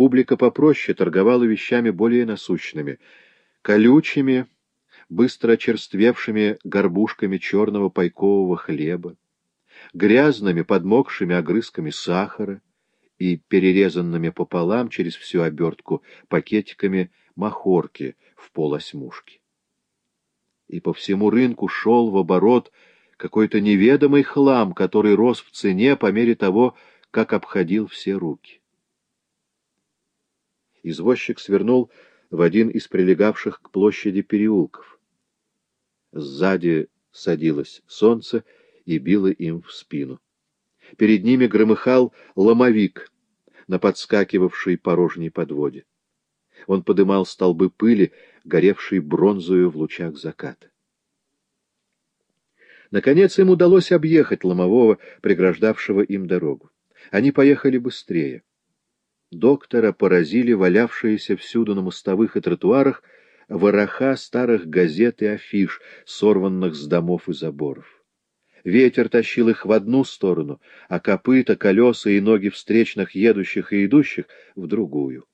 Публика попроще торговала вещами более насущными, колючими, быстро черствевшими горбушками черного пайкового хлеба, грязными подмокшими огрызками сахара и перерезанными пополам через всю обертку пакетиками махорки в полосьмушки. И по всему рынку шел в оборот какой-то неведомый хлам, который рос в цене по мере того, как обходил все руки. Извозчик свернул в один из прилегавших к площади переулков. Сзади садилось солнце и било им в спину. Перед ними громыхал ломовик на подскакивавшей порожней подводе. Он подымал столбы пыли, горевшей бронзою в лучах заката. Наконец им удалось объехать ломового, преграждавшего им дорогу. Они поехали быстрее. Доктора поразили валявшиеся всюду на мостовых и тротуарах вороха старых газет и афиш, сорванных с домов и заборов. Ветер тащил их в одну сторону, а копыта, колеса и ноги встречных едущих и идущих — в другую.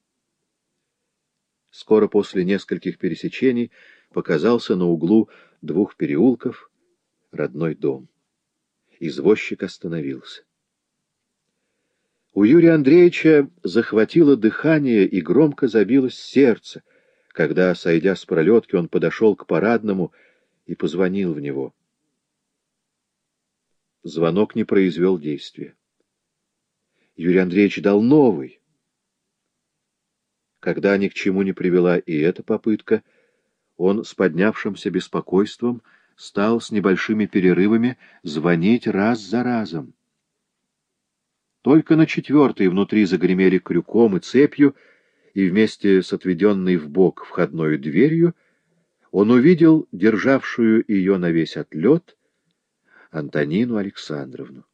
Скоро после нескольких пересечений показался на углу двух переулков родной дом. Извозчик остановился. У Юрия Андреевича захватило дыхание и громко забилось сердце, когда, сойдя с пролетки, он подошел к парадному и позвонил в него. Звонок не произвел действия. Юрий Андреевич дал новый. Когда ни к чему не привела и эта попытка, он с поднявшимся беспокойством стал с небольшими перерывами звонить раз за разом. Только на четвертой внутри загремели крюком и цепью, и вместе с отведенной в бок входной дверью он увидел державшую ее на весь отлет Антонину Александровну.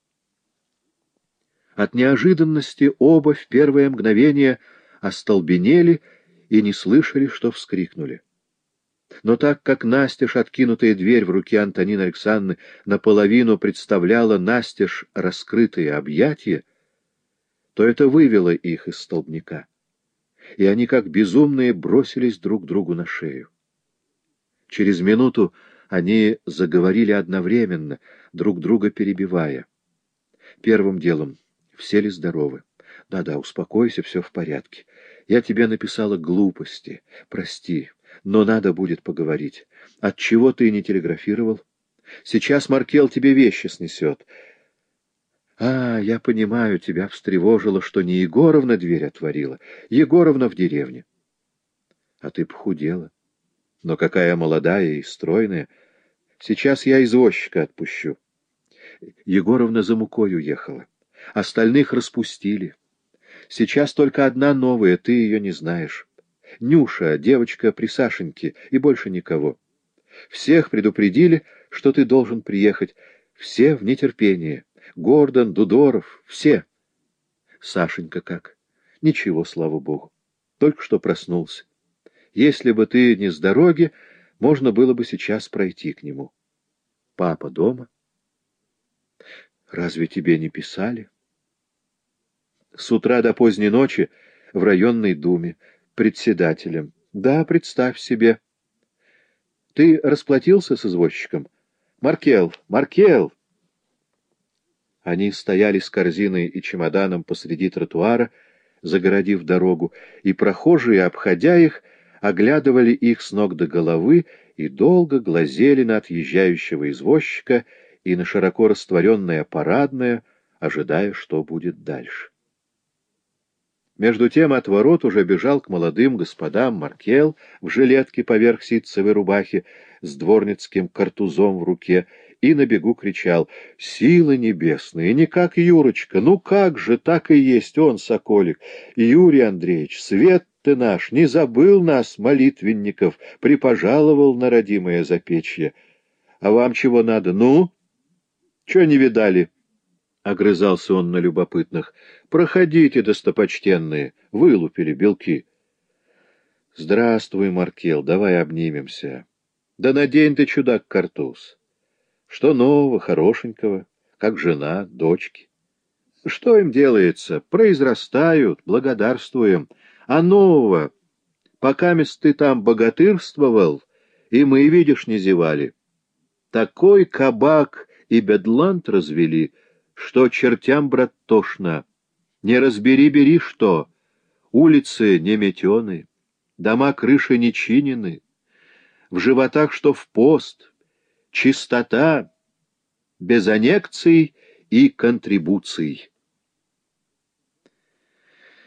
От неожиданности оба в первое мгновение остолбенели и не слышали, что вскрикнули. Но так как настежь откинутая дверь в руке Антонины Александры наполовину представляла настежь раскрытые объятия, то это вывело их из столбняка, и они, как безумные, бросились друг другу на шею. Через минуту они заговорили одновременно, друг друга перебивая. Первым делом, все ли здоровы? Да-да, успокойся, все в порядке. Я тебе написала глупости, прости, но надо будет поговорить. Отчего ты не телеграфировал? Сейчас Маркел тебе вещи снесет. А, я понимаю, тебя встревожило, что не Егоровна дверь отворила. Егоровна в деревне. А ты похудела. Но какая молодая и стройная. Сейчас я извозчика отпущу. Егоровна за мукой уехала. Остальных распустили. Сейчас только одна новая, ты ее не знаешь. Нюша, девочка при Сашеньке, и больше никого. Всех предупредили, что ты должен приехать. Все в нетерпении. Гордон, Дудоров, все. Сашенька как? Ничего, слава богу. Только что проснулся. Если бы ты не с дороги, можно было бы сейчас пройти к нему. Папа дома? Разве тебе не писали? С утра до поздней ночи в районной думе, председателем. Да, представь себе. Ты расплатился с извозчиком? Маркел, Маркел! Они стояли с корзиной и чемоданом посреди тротуара, загородив дорогу, и прохожие, обходя их, оглядывали их с ног до головы и долго глазели на отъезжающего извозчика и на широко растворенное парадное, ожидая, что будет дальше. Между тем от ворот уже бежал к молодым господам Маркел в жилетке поверх ситцевой рубахи с дворницким картузом в руке и на бегу кричал «Силы небесные! Не как Юрочка! Ну как же, так и есть он, Соколик! Юрий Андреевич, свет ты наш! Не забыл нас, молитвенников! Припожаловал на родимое запечье! А вам чего надо? Ну? Чего не видали?» — огрызался он на любопытных. «Проходите, достопочтенные!» — вылупили белки. «Здравствуй, Маркел, давай обнимемся!» «Да надень ты, чудак, картуз!» Что нового, хорошенького, как жена, дочки? Что им делается? Произрастают, благодарствуем. А нового, пока ты там богатырствовал, и мы, видишь, не зевали. Такой кабак и бедлант развели, что чертям, брат, тошно. Не разбери, бери что. Улицы не метены, дома крыши не чинены, в животах что в пост, чистота, без аннекций и контрибуций.